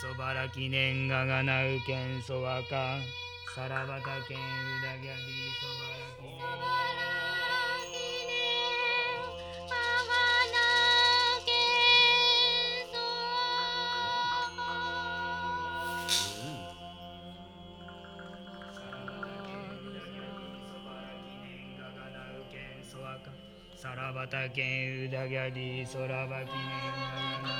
そばら記念ががなうけんそわか。さらばたけんうだぎゃりそばら記念さらばたけんうだぎゃりそらばきねんががな